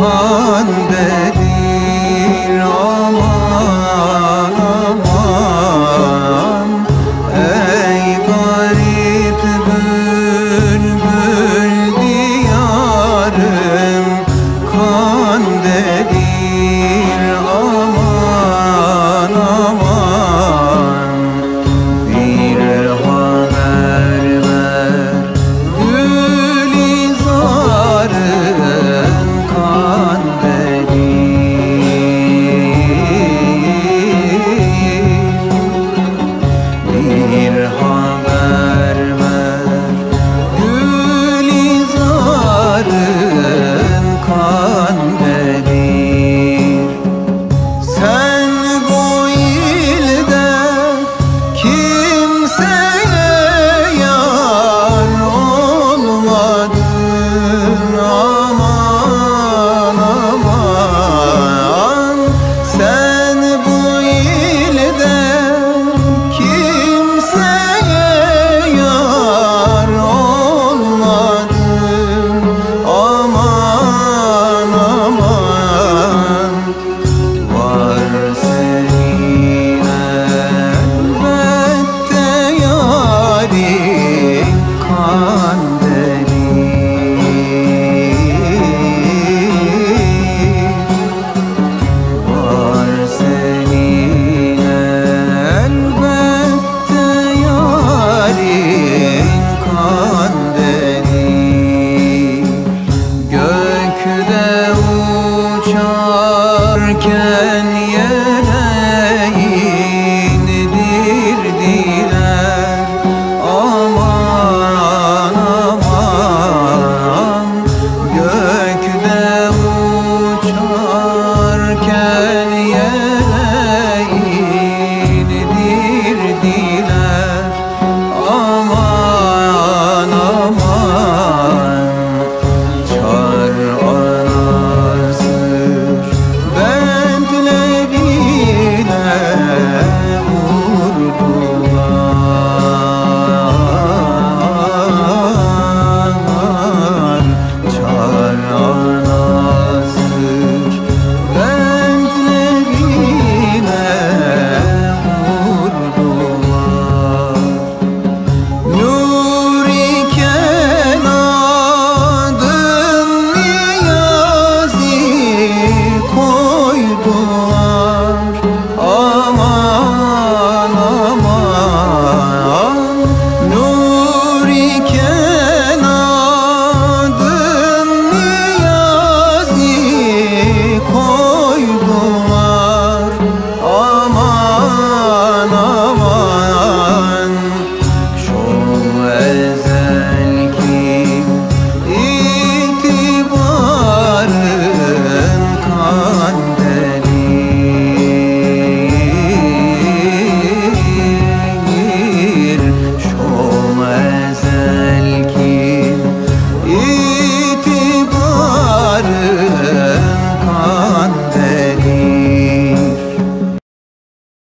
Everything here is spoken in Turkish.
Aman dedi